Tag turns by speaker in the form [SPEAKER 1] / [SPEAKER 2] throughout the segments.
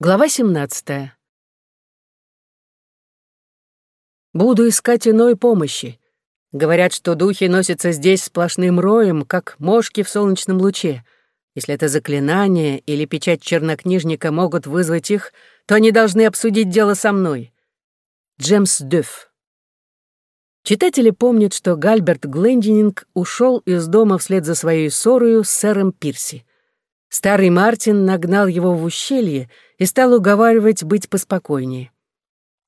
[SPEAKER 1] Глава 17. Буду искать иной помощи. Говорят, что духи носятся здесь сплошным роем, как мошки в солнечном луче. Если это заклинание или печать чернокнижника могут вызвать их, то они должны обсудить дело со мной. Джемс Дюф. Читатели помнят, что Гальберт Глендининг ушел из дома вслед за своей ссорою с сэром Пирси. Старый Мартин нагнал его в ущелье и стал уговаривать быть поспокойнее.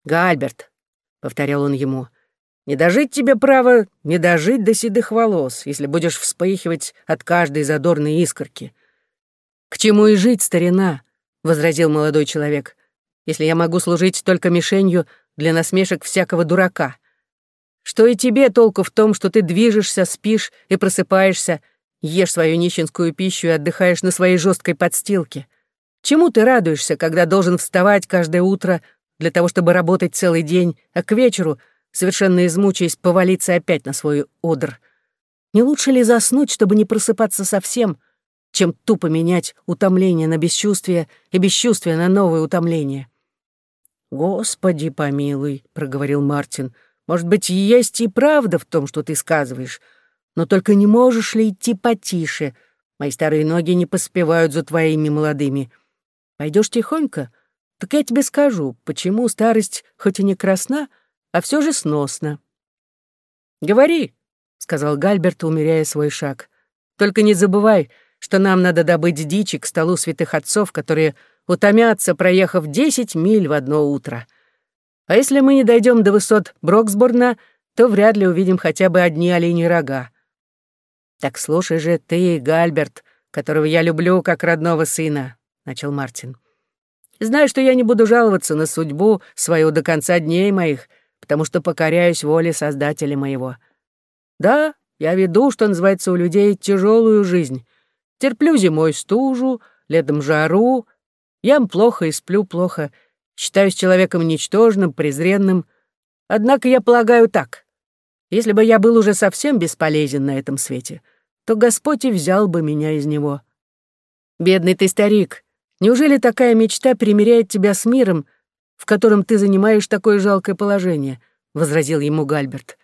[SPEAKER 1] «Гальберт», — повторял он ему, — «не дожить тебе право, не дожить до седых волос, если будешь вспыхивать от каждой задорной искорки». «К чему и жить, старина?» — возразил молодой человек, «если я могу служить только мишенью для насмешек всякого дурака. Что и тебе толку в том, что ты движешься, спишь и просыпаешься, Ешь свою нищенскую пищу и отдыхаешь на своей жесткой подстилке. Чему ты радуешься, когда должен вставать каждое утро для того, чтобы работать целый день, а к вечеру, совершенно измучаясь, повалиться опять на свой одр? Не лучше ли заснуть, чтобы не просыпаться совсем, чем тупо менять утомление на бесчувствие и бесчувствие на новое утомление? «Господи помилуй», — проговорил Мартин, — «может быть, есть и правда в том, что ты сказываешь, но только не можешь ли идти потише? Мои старые ноги не поспевают за твоими молодыми. Пойдешь тихонько? Так я тебе скажу, почему старость хоть и не красна, а все же сносна. «Говори», — сказал Гальберт, умеряя свой шаг. «Только не забывай, что нам надо добыть дичи к столу святых отцов, которые утомятся, проехав десять миль в одно утро. А если мы не дойдем до высот Броксборна, то вряд ли увидим хотя бы одни оленьи рога. «Так слушай же ты, Гальберт, которого я люблю как родного сына», — начал Мартин. «Знаю, что я не буду жаловаться на судьбу свою до конца дней моих, потому что покоряюсь воле Создателя моего. Да, я веду, что называется у людей, тяжелую жизнь. Терплю зимой стужу, летом жару, ям плохо и сплю плохо, считаюсь человеком ничтожным, презренным. Однако я полагаю так. Если бы я был уже совсем бесполезен на этом свете, то Господь и взял бы меня из него. Бедный ты старик, неужели такая мечта примиряет тебя с миром, в котором ты занимаешь такое жалкое положение?» — возразил ему Гальберт.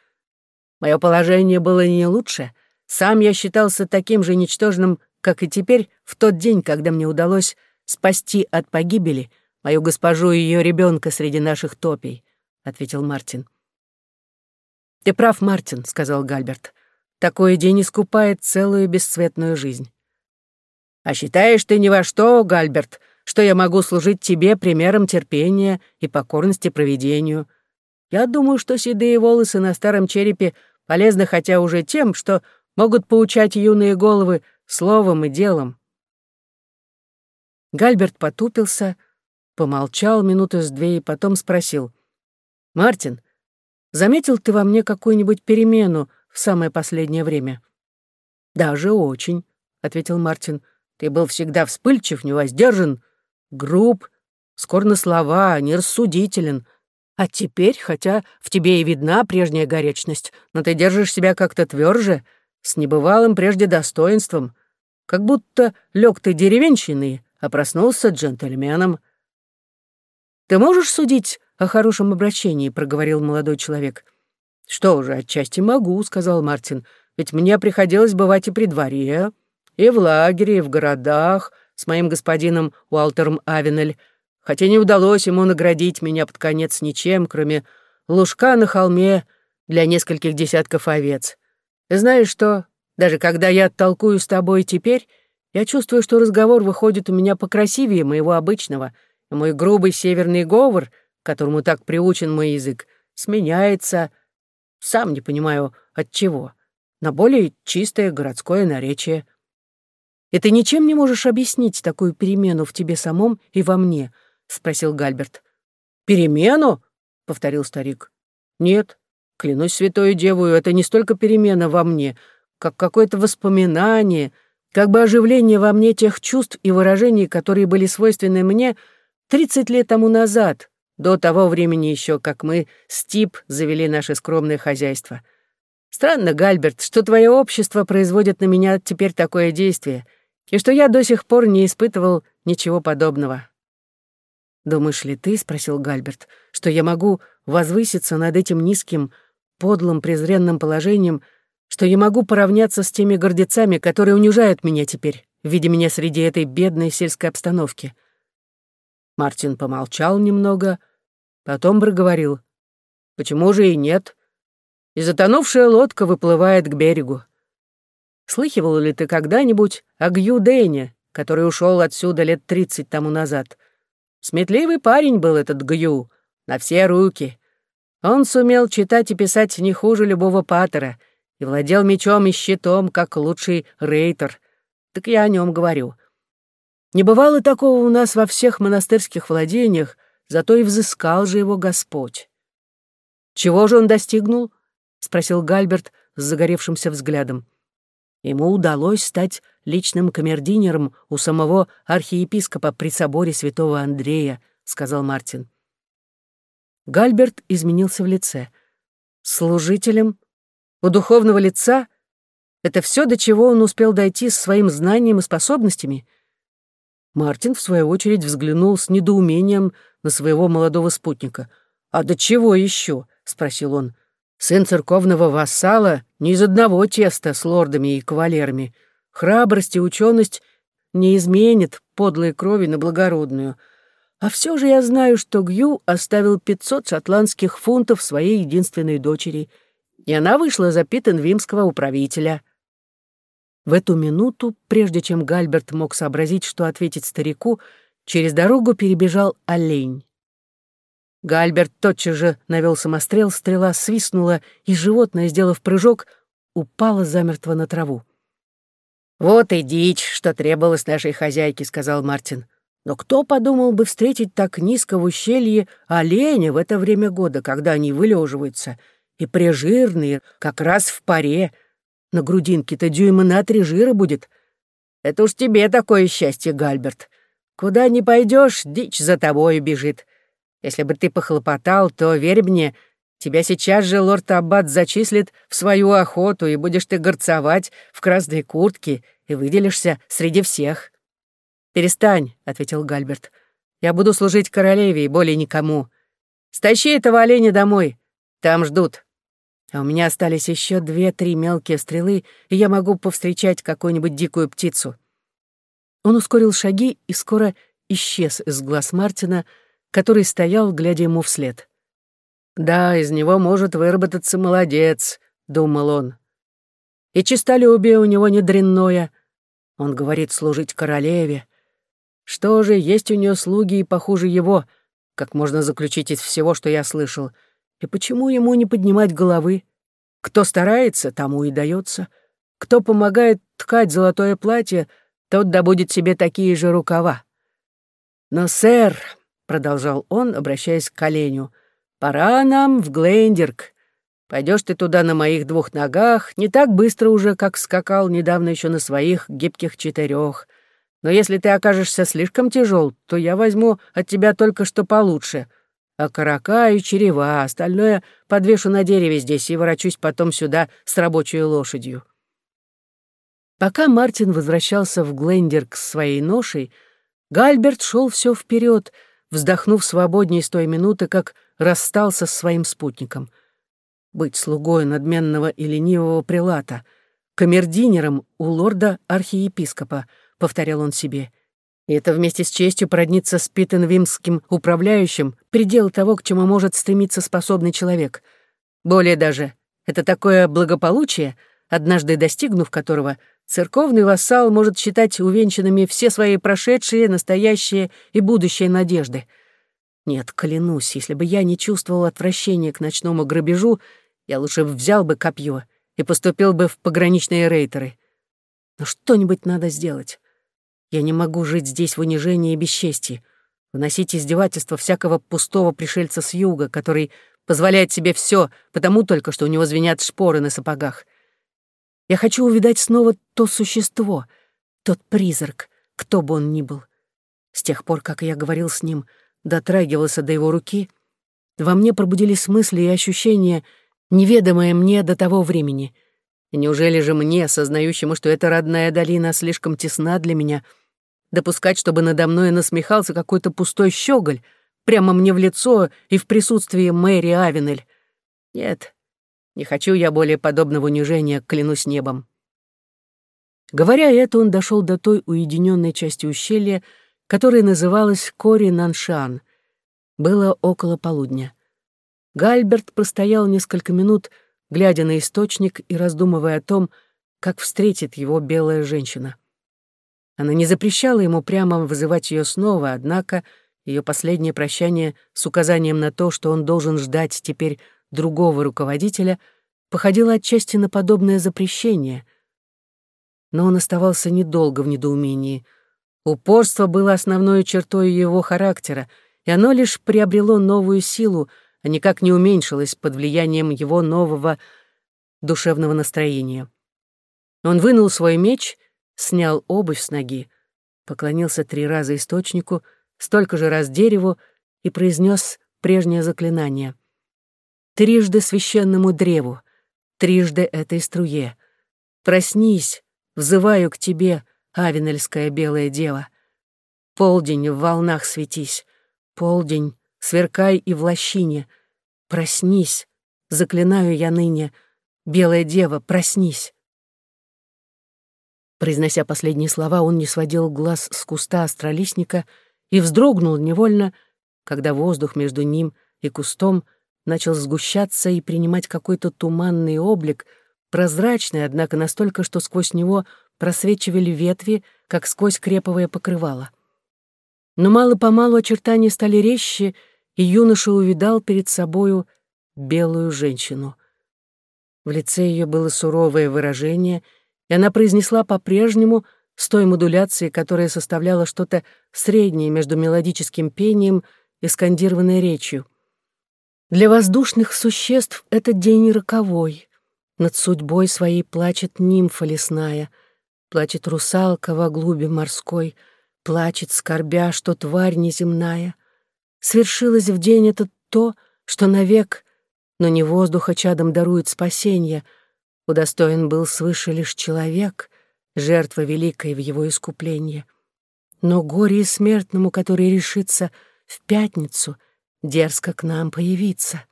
[SPEAKER 1] «Мое положение было не лучше. Сам я считался таким же ничтожным, как и теперь, в тот день, когда мне удалось спасти от погибели мою госпожу и ее ребенка среди наших топий», — ответил Мартин. «Ты прав, Мартин», — сказал Гальберт. «Такой день искупает целую бесцветную жизнь». «А считаешь ты ни во что, Гальберт, что я могу служить тебе примером терпения и покорности проведению. Я думаю, что седые волосы на старом черепе полезны хотя уже тем, что могут поучать юные головы словом и делом». Гальберт потупился, помолчал минуты с две и потом спросил. «Мартин, Заметил ты во мне какую-нибудь перемену в самое последнее время?» «Даже очень», — ответил Мартин. «Ты был всегда вспыльчив, невоздержан, груб, скор на слова, нерассудителен. А теперь, хотя в тебе и видна прежняя горячность, но ты держишь себя как-то тверже, с небывалым прежде достоинством, как будто лег ты деревенщиной, а проснулся джентльменом. Ты можешь судить о хорошем обращении», — проговорил молодой человек. «Что же, отчасти могу», — сказал Мартин, «ведь мне приходилось бывать и при дворе, и в лагере, и в городах с моим господином Уолтером Авенель, хотя не удалось ему наградить меня под конец ничем, кроме лужка на холме для нескольких десятков овец. Знаешь что, даже когда я толкую с тобой теперь, я чувствую, что разговор выходит у меня покрасивее моего обычного, и мой грубый северный говор — которому так приучен мой язык, сменяется, сам не понимаю, от чего, на более чистое городское наречие. И ты ничем не можешь объяснить такую перемену в тебе самом и во мне, спросил Гальберт. Перемену? повторил старик. Нет, клянусь святою девою, это не столько перемена во мне, как какое-то воспоминание, как бы оживление во мне тех чувств и выражений, которые были свойственны мне тридцать лет тому назад, до того времени еще, как мы с Тип завели наше скромное хозяйство. Странно, Гальберт, что твое общество производит на меня теперь такое действие, и что я до сих пор не испытывал ничего подобного. «Думаешь ли ты, — спросил Гальберт, — что я могу возвыситься над этим низким, подлым, презренным положением, что я могу поравняться с теми гордецами, которые унижают меня теперь, видя меня среди этой бедной сельской обстановки?» Мартин помолчал немного, потом проговорил. «Почему же и нет? И затонувшая лодка выплывает к берегу. Слыхивал ли ты когда-нибудь о Гью Дэне, который ушел отсюда лет тридцать тому назад?» Сметливый парень был этот Гью, на все руки. Он сумел читать и писать не хуже любого патера и владел мечом и щитом, как лучший рейтер. Так я о нем говорю. Не бывало такого у нас во всех монастырских владениях, зато и взыскал же его Господь. «Чего же он достигнул?» — спросил Гальберт с загоревшимся взглядом. Ему удалось стать личным камердинером у самого архиепископа при соборе святого Андрея, сказал Мартин. Гальберт изменился в лице. Служителем? У духовного лица? Это все, до чего он успел дойти с своим знанием и способностями? Мартин, в свою очередь, взглянул с недоумением на своего молодого спутника. «А до чего еще?» — спросил он. Сын церковного вассала не из одного теста с лордами и кавалерами. Храбрость и ученость не изменит подлой крови на благородную. А все же я знаю, что Гью оставил пятьсот шотландских фунтов своей единственной дочери, и она вышла за питенвимского управителя. В эту минуту, прежде чем Гальберт мог сообразить, что ответить старику, через дорогу перебежал олень. Гальберт тотчас же навел самострел, стрела свистнула, и животное, сделав прыжок, упало замертво на траву. «Вот и дичь, что требовалось нашей хозяйке», — сказал Мартин. «Но кто подумал бы встретить так низко в ущелье оленя в это время года, когда они вылеживаются, и прижирные, как раз в паре. На грудинке-то дюйма на три жира будет. Это уж тебе такое счастье, Гальберт. Куда ни пойдешь, дичь за тобой бежит. Если бы ты похлопотал, то, верь мне, тебя сейчас же лорд Аббат зачислит в свою охоту, и будешь ты горцовать в красной куртке и выделишься среди всех». «Перестань», — ответил Гальберт. «Я буду служить королеве и более никому. Стащи этого оленя домой. Там ждут. А у меня остались еще две-три мелкие стрелы, и я могу повстречать какую-нибудь дикую птицу». Он ускорил шаги и скоро исчез из глаз Мартина, — который стоял, глядя ему вслед. «Да, из него может выработаться молодец», — думал он. «И честолюбие у него не дрянное. Он говорит служить королеве. Что же, есть у нее слуги и похуже его, как можно заключить из всего, что я слышал. И почему ему не поднимать головы? Кто старается, тому и дается. Кто помогает ткать золотое платье, тот добудет себе такие же рукава. Но, сэр, — продолжал он, обращаясь к оленю, — «пора нам в Глендерк. Пойдешь ты туда на моих двух ногах, не так быстро уже, как скакал недавно еще на своих гибких четырех. Но если ты окажешься слишком тяжел, то я возьму от тебя только что получше. А карака и черева, остальное подвешу на дереве здесь и ворочусь потом сюда с рабочей лошадью». Пока Мартин возвращался в Глендерк с своей ношей, Гальберт шел все вперед, вздохнув свободнее с той минуты, как расстался с своим спутником. Быть слугой надменного и ленивого прилата, камердинером у лорда-архиепископа, повторял он себе. И это вместе с честью продниться с Питенвимским управляющим, предел того, к чему может стремиться способный человек. Более даже, это такое благополучие, однажды достигнув которого — Церковный вассал может считать увенчанными все свои прошедшие, настоящие и будущие надежды. Нет, клянусь, если бы я не чувствовал отвращения к ночному грабежу, я лучше взял бы копье и поступил бы в пограничные рейтеры. Но что-нибудь надо сделать. Я не могу жить здесь в унижении и бесчестии, выносить издевательства всякого пустого пришельца с юга, который позволяет себе все, потому только что у него звенят шпоры на сапогах. Я хочу увидать снова то существо, тот призрак, кто бы он ни был. С тех пор, как я говорил с ним, дотрагивался до его руки, во мне пробудились мысли и ощущения, неведомые мне до того времени. Неужели же мне, сознающему, что эта родная долина слишком тесна для меня, допускать, чтобы надо мной насмехался какой-то пустой щеголь, прямо мне в лицо и в присутствии Мэри Авенель. Нет, не хочу я более подобного унижения, клянусь небом. Говоря это, он дошел до той уединенной части ущелья, которая называлась Кори Наншан. Было около полудня. Гальберт простоял несколько минут, глядя на источник и раздумывая о том, как встретит его белая женщина. Она не запрещала ему прямо вызывать ее снова, однако ее последнее прощание с указанием на то, что он должен ждать теперь другого руководителя, походило отчасти на подобное запрещение. Но он оставался недолго в недоумении. Упорство было основной чертой его характера, и оно лишь приобрело новую силу, а никак не уменьшилось под влиянием его нового душевного настроения. Он вынул свой меч, снял обувь с ноги, поклонился три раза источнику, столько же раз дереву и произнес прежнее заклинание. Трижды священному древу, трижды этой струе. Проснись, взываю к тебе, Авенельская белая дева. Полдень в волнах светись, полдень, сверкай и в лощине. Проснись, заклинаю я ныне, белая дева, проснись. Произнося последние слова, он не сводил глаз с куста астролистника и вздрогнул невольно, когда воздух между ним и кустом начал сгущаться и принимать какой-то туманный облик, прозрачный, однако настолько, что сквозь него просвечивали ветви, как сквозь креповое покрывало. Но мало-помалу очертания стали резче, и юноша увидал перед собою белую женщину. В лице ее было суровое выражение, и она произнесла по-прежнему с той модуляцией, которая составляла что-то среднее между мелодическим пением и скандированной речью. Для воздушных существ этот день роковой. Над судьбой своей плачет нимфа лесная — Плачет русалка во глуби морской, Плачет, скорбя, что тварь неземная. Свершилось в день этот то, что навек, Но не воздуха чадом дарует спасенье, Удостоен был свыше лишь человек, Жертва великой в его искуплении. Но горе и смертному, который решится В пятницу дерзко к нам появиться.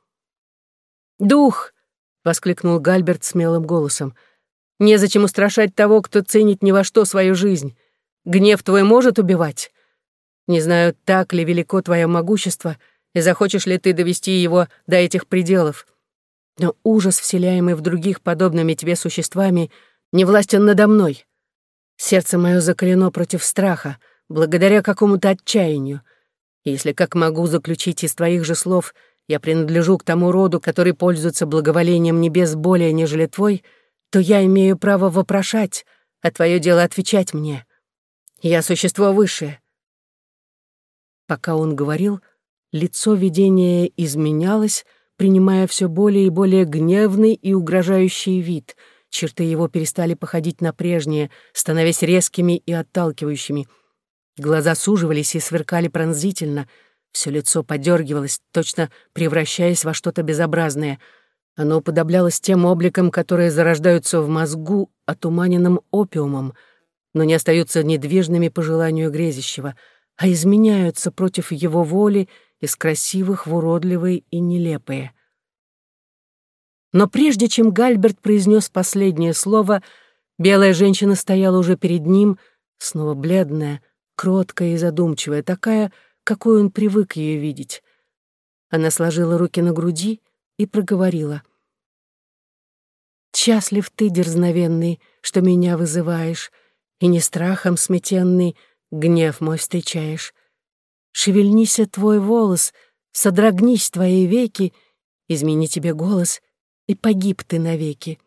[SPEAKER 1] «Дух!» — воскликнул Гальберт смелым голосом — Незачем устрашать того, кто ценит ни во что свою жизнь. Гнев твой может убивать. Не знаю, так ли велико твое могущество, и захочешь ли ты довести его до этих пределов. Но ужас, вселяемый в других подобными тебе существами, не властен надо мной. Сердце мое закалено против страха, благодаря какому-то отчаянию. Если, как могу заключить из твоих же слов, я принадлежу к тому роду, который пользуется благоволением небес более, нежели твой — то я имею право вопрошать, а твое дело отвечать мне. Я существо высшее. Пока он говорил, лицо видения изменялось, принимая все более и более гневный и угрожающий вид. Черты его перестали походить на прежние, становясь резкими и отталкивающими. Глаза суживались и сверкали пронзительно, все лицо подергивалось, точно превращаясь во что-то безобразное — оно уподоблялось тем обликам, которые зарождаются в мозгу отуманенным опиумом, но не остаются недвижными по желанию грезящего, а изменяются против его воли из красивых в уродливые и нелепые. Но прежде чем Гальберт произнес последнее слово, белая женщина стояла уже перед ним, снова бледная, кроткая и задумчивая, такая, какой он привык ее видеть. Она сложила руки на груди — и проговорила. «Счастлив ты, дерзновенный, что меня вызываешь, и не страхом сметенный гнев мой встречаешь. Шевельнися твой волос, содрогнись твои веки, измени тебе голос, и погиб ты навеки.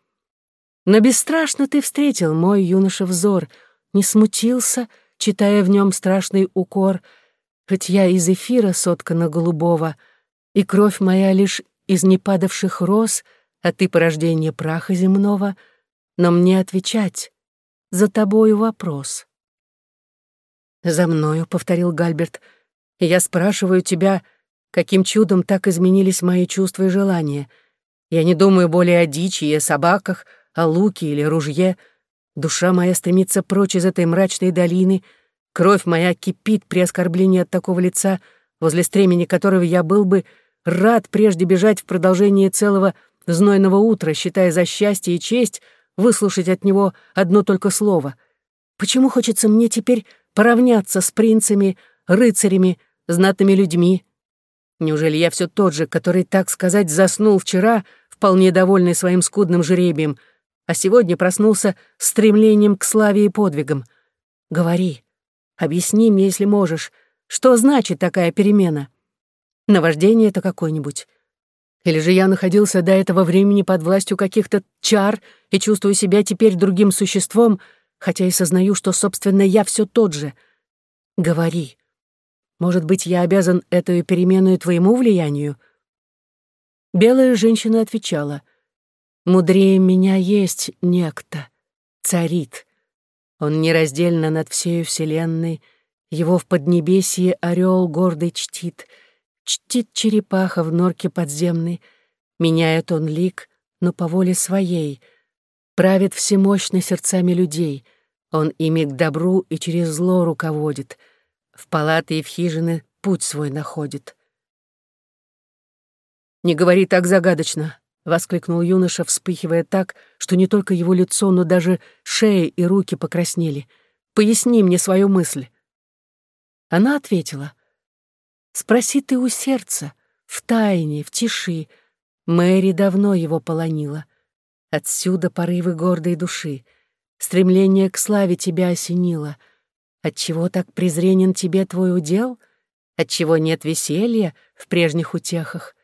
[SPEAKER 1] Но бесстрашно ты встретил мой юноша взор, не смутился, читая в нем страшный укор, хоть я из эфира соткана голубого, и кровь моя лишь из непадавших роз, а ты порождение праха земного, но мне отвечать, за тобою вопрос. «За мною», — повторил Гальберт, — «и я спрашиваю тебя, каким чудом так изменились мои чувства и желания. Я не думаю более о дичи и о собаках, о луке или ружье. Душа моя стремится прочь из этой мрачной долины, кровь моя кипит при оскорблении от такого лица, возле стремени которого я был бы рад прежде бежать в продолжении целого знойного утра, считая за счастье и честь выслушать от него одно только слово. Почему хочется мне теперь поравняться с принцами, рыцарями, знатными людьми? Неужели я все тот же, который, так сказать, заснул вчера, вполне довольный своим скудным жребием, а сегодня проснулся стремлением к славе и подвигам? Говори, объясни мне, если можешь, что значит такая перемена? Наваждение это какое-нибудь? Или же я находился до этого времени под властью каких-то чар и чувствую себя теперь другим существом, хотя и сознаю, что, собственно, я все тот же. Говори. Может быть, я обязан эту перемену твоему влиянию?» Белая женщина отвечала. «Мудрее меня есть некто, царит. Он нераздельно над всею вселенной, его в поднебесье орел гордый чтит, чтит черепаха в норке подземной, меняет он лик, но по воле своей, правит всемощно сердцами людей, он ими к добру и через зло руководит, в палаты и в хижины путь свой находит. «Не говори так загадочно», — воскликнул юноша, вспыхивая так, что не только его лицо, но даже шея и руки покраснели. «Поясни мне свою мысль». Она ответила. «Спроси ты у сердца, в тайне, в тиши. Мэри давно его полонила. Отсюда порывы гордой души. Стремление к славе тебя осенило. Отчего так презренен тебе твой удел? Отчего нет веселья в прежних утехах?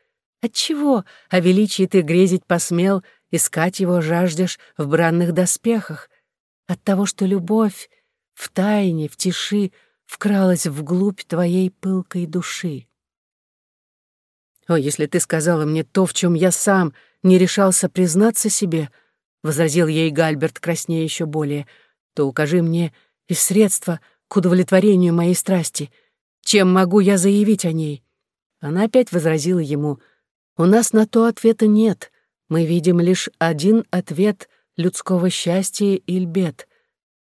[SPEAKER 1] Отчего о величии ты грезить посмел, искать его жаждешь в бранных доспехах? От того, что любовь в тайне, в тиши вкралась вглубь твоей пылкой души. «О, если ты сказала мне то, в чем я сам не решался признаться себе», — возразил ей Гальберт, краснея еще более, «то укажи мне и средства к удовлетворению моей страсти. Чем могу я заявить о ней?» Она опять возразила ему, «У нас на то ответа нет. Мы видим лишь один ответ людского счастья и льбед.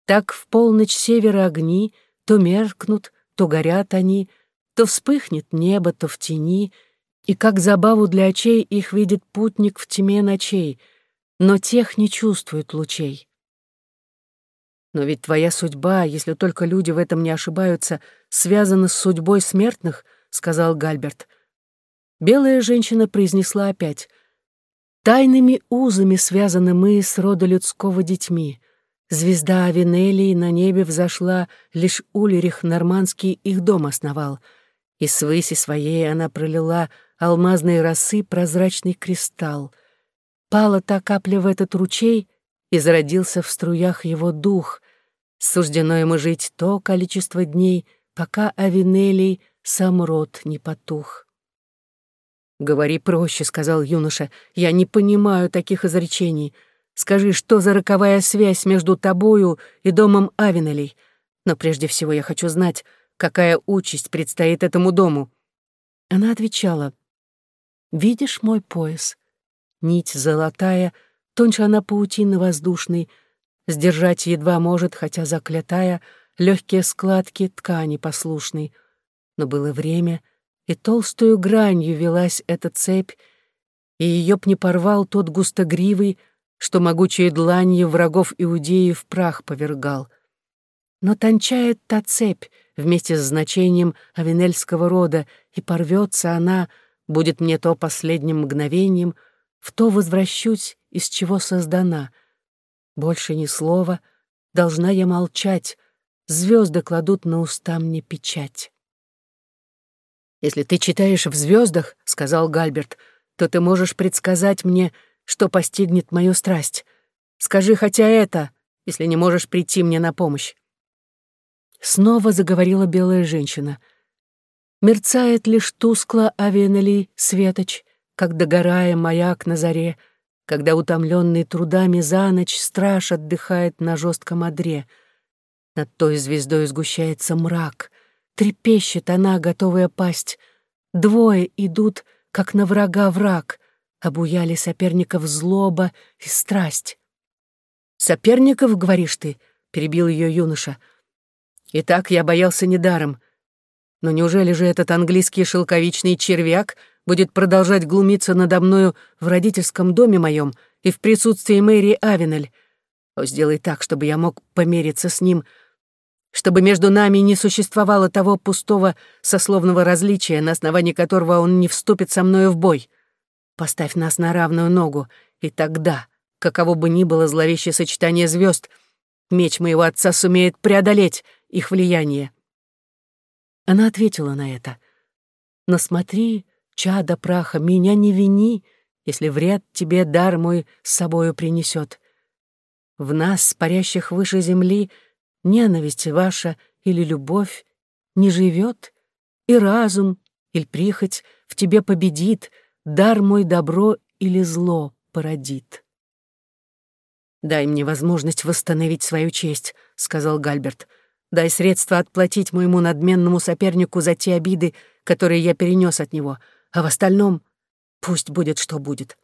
[SPEAKER 1] Так в полночь севера огни — то меркнут, то горят они, то вспыхнет небо, то в тени, и как забаву для очей их видит путник в тьме ночей, но тех не чувствует лучей. Но ведь твоя судьба, если только люди в этом не ошибаются, связана с судьбой смертных, — сказал Гальберт. Белая женщина произнесла опять. Тайными узами связаны мы с рода людского детьми. Звезда Авинелии на небе взошла, лишь Ульрих Нормандский их дом основал, и с выси своей она пролила алмазной росы прозрачный кристалл. Пала та капля в этот ручей, и зародился в струях его дух. Суждено ему жить то количество дней, пока Авинелий сам род не потух. «Говори проще», — сказал юноша, — «я не понимаю таких изречений». Скажи, что за роковая связь между тобою и домом Авенелей? Но прежде всего я хочу знать, какая участь предстоит этому дому». Она отвечала, «Видишь мой пояс? Нить золотая, тоньше она паутины воздушной, сдержать едва может, хотя заклятая, легкие складки ткани послушной. Но было время, и толстую гранью велась эта цепь, и ее б не порвал тот густогривый, что могучие дланью врагов Иудеи в прах повергал. Но тончает та цепь вместе с значением авенельского рода, и порвется она, будет мне то последним мгновением, в то возвращусь, из чего создана. Больше ни слова, должна я молчать, звезды кладут на уста мне печать. «Если ты читаешь в звездах, — сказал Гальберт, — то ты можешь предсказать мне, — что постигнет мою страсть. Скажи хотя это, если не можешь прийти мне на помощь. Снова заговорила белая женщина. Мерцает лишь тускло авенели светоч, как догорая маяк на заре, когда утомленный трудами за ночь страж отдыхает на жестком одре. Над той звездой сгущается мрак, трепещет она, готовая пасть. Двое идут, как на врага враг — обуяли соперников злоба и страсть. «Соперников, говоришь ты?» — перебил ее юноша. «И так я боялся недаром. Но неужели же этот английский шелковичный червяк будет продолжать глумиться надо мною в родительском доме моем и в присутствии Мэри Авенель? О, сделай так, чтобы я мог помериться с ним, чтобы между нами не существовало того пустого сословного различия, на основании которого он не вступит со мною в бой. Поставь нас на равную ногу, и тогда, каково бы ни было зловещее сочетание звезд, меч моего отца сумеет преодолеть их влияние. Она ответила на это. «Но смотри, чада праха, меня не вини, если вред тебе дар мой с собою принесет. В нас, парящих выше земли, ненависть ваша или любовь не живет, и разум или прихоть в тебе победит, дар мой добро или зло породит». «Дай мне возможность восстановить свою честь», — сказал Гальберт. Дай средства отплатить моему надменному сопернику за те обиды, которые я перенес от него, а в остальном пусть будет, что будет.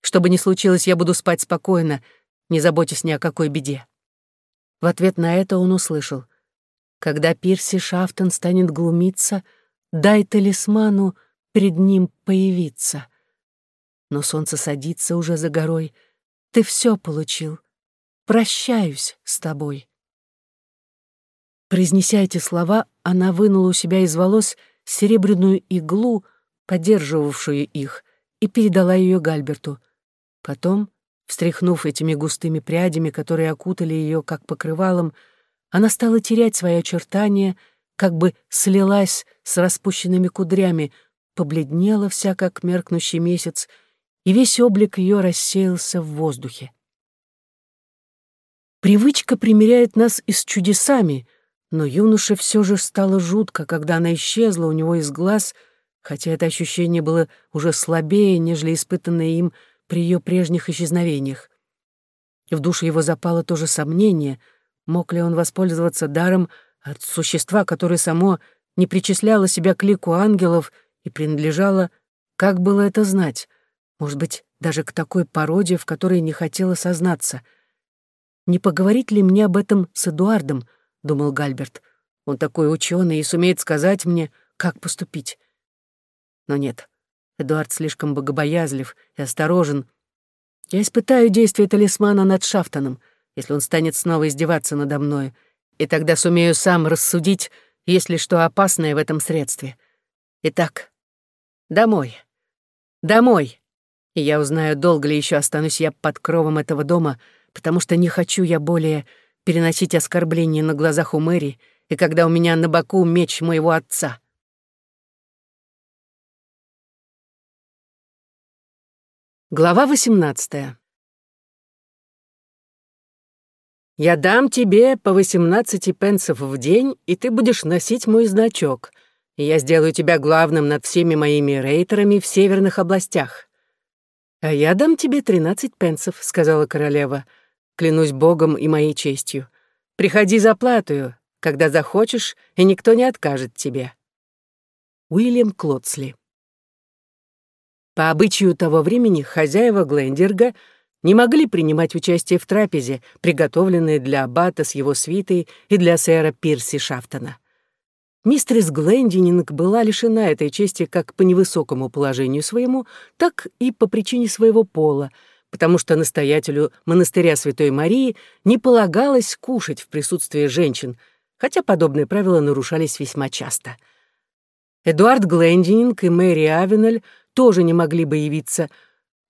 [SPEAKER 1] Что бы ни случилось, я буду спать спокойно, не заботясь ни о какой беде. В ответ на это он услышал. Когда Пирси Шафтон станет глумиться, дай талисману перед ним появиться. Но солнце садится уже за горой. Ты все получил. Прощаюсь с тобой. Произнеся эти слова, она вынула у себя из волос серебряную иглу, поддерживавшую их, и передала ее Гальберту. Потом, встряхнув этими густыми прядями, которые окутали ее как покрывалом, она стала терять свои очертания, как бы слилась с распущенными кудрями, побледнела вся, как меркнущий месяц, и весь облик ее рассеялся в воздухе. Привычка примиряет нас и с чудесами, но юноше все же стало жутко, когда она исчезла у него из глаз, хотя это ощущение было уже слабее, нежели испытанное им при ее прежних исчезновениях. В душу его запало то же сомнение, мог ли он воспользоваться даром от существа, которое само не причисляло себя к лику ангелов и принадлежало, как было это знать, может быть, даже к такой породе, в которой не хотела сознаться. Не поговорить ли мне об этом с Эдуардом, думал Гальберт. Он такой ученый и сумеет сказать мне, как поступить. Но нет, Эдуард слишком богобоязлив и осторожен. Я испытаю действие талисмана над Шафтоном, если он станет снова издеваться надо мной, и тогда сумею сам рассудить, есть ли что опасное в этом средстве. Итак, домой. Домой. И я узнаю, долго ли еще останусь я под кровом этого дома, потому что не хочу я более переносить оскорбления на глазах у Мэри, и когда у меня на боку меч моего отца. Глава 18 «Я дам тебе по 18 пенсов в день, и ты будешь носить мой значок, и я сделаю тебя главным над всеми моими рейтерами в северных областях». «А я дам тебе 13 пенсов», — сказала королева, — клянусь Богом и моей честью. Приходи за платою, когда захочешь, и никто не откажет тебе. Уильям Клотсли По обычаю того времени хозяева Глендерга не могли принимать участие в трапезе, приготовленной для аббата с его свитой и для сэра Пирси Шафтона. Мистерис Глендининг была лишена этой чести как по невысокому положению своему, так и по причине своего пола — потому что настоятелю монастыря Святой Марии не полагалось кушать в присутствии женщин, хотя подобные правила нарушались весьма часто. Эдуард Глендининг и Мэри Авенель тоже не могли бы явиться,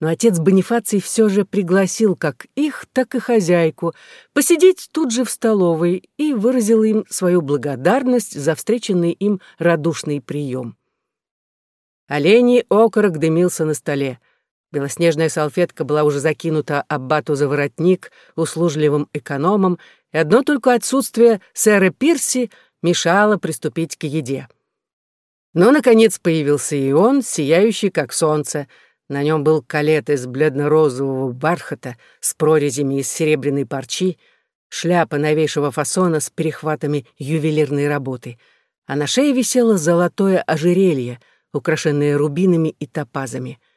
[SPEAKER 1] но отец Бонифаций все же пригласил как их, так и хозяйку посидеть тут же в столовой и выразил им свою благодарность за встреченный им радушный прием. Оленей окорок дымился на столе — Белоснежная салфетка была уже закинута аббату за воротник услужливым экономом, и одно только отсутствие сэра Пирси мешало приступить к еде. Но, наконец, появился и он, сияющий, как солнце. На нем был калет из бледно-розового бархата с прорезями из серебряной парчи, шляпа новейшего фасона с перехватами ювелирной работы, а на шее висело золотое ожерелье, украшенное рубинами и топазами —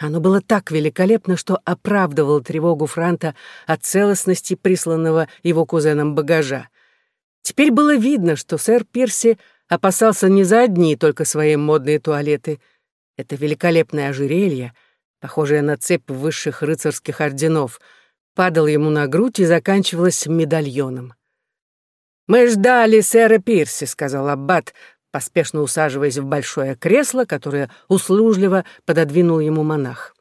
[SPEAKER 1] оно было так великолепно, что оправдывало тревогу Франта от целостности присланного его кузеном багажа. Теперь было видно, что сэр Пирси опасался не за одни только свои модные туалеты. Это великолепное ожерелье, похожее на цепь высших рыцарских орденов, падало ему на грудь и заканчивалось медальоном. «Мы ждали сэра Пирси», — сказал Аббат, поспешно усаживаясь в большое кресло, которое услужливо пододвинул ему монах.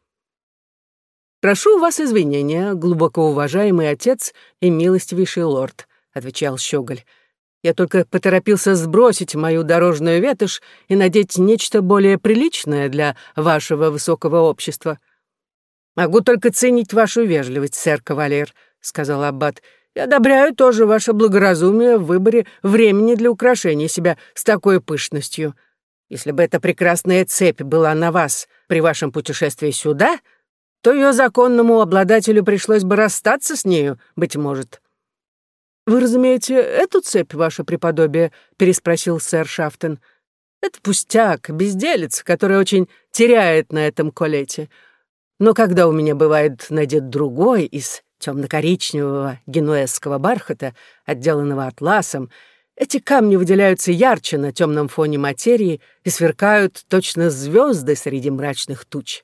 [SPEAKER 1] «Прошу вас извинения, глубоко уважаемый отец и милостивейший лорд», — отвечал Щеголь. «Я только поторопился сбросить мою дорожную ветошь и надеть нечто более приличное для вашего высокого общества». «Могу только ценить вашу вежливость, сэр Кавалер», — сказал Аббат, — и одобряю тоже ваше благоразумие в выборе времени для украшения себя с такой пышностью. Если бы эта прекрасная цепь была на вас при вашем путешествии сюда, то ее законному обладателю пришлось бы расстаться с нею, быть может». «Вы разумеете эту цепь, ваше преподобие?» — переспросил сэр Шафтон. «Это пустяк, безделец, который очень теряет на этом колете. Но когда у меня бывает надет другой из темно-коричневого генуэзского бархата, отделанного атласом, эти камни выделяются ярче на темном фоне материи и сверкают точно звезды среди мрачных туч.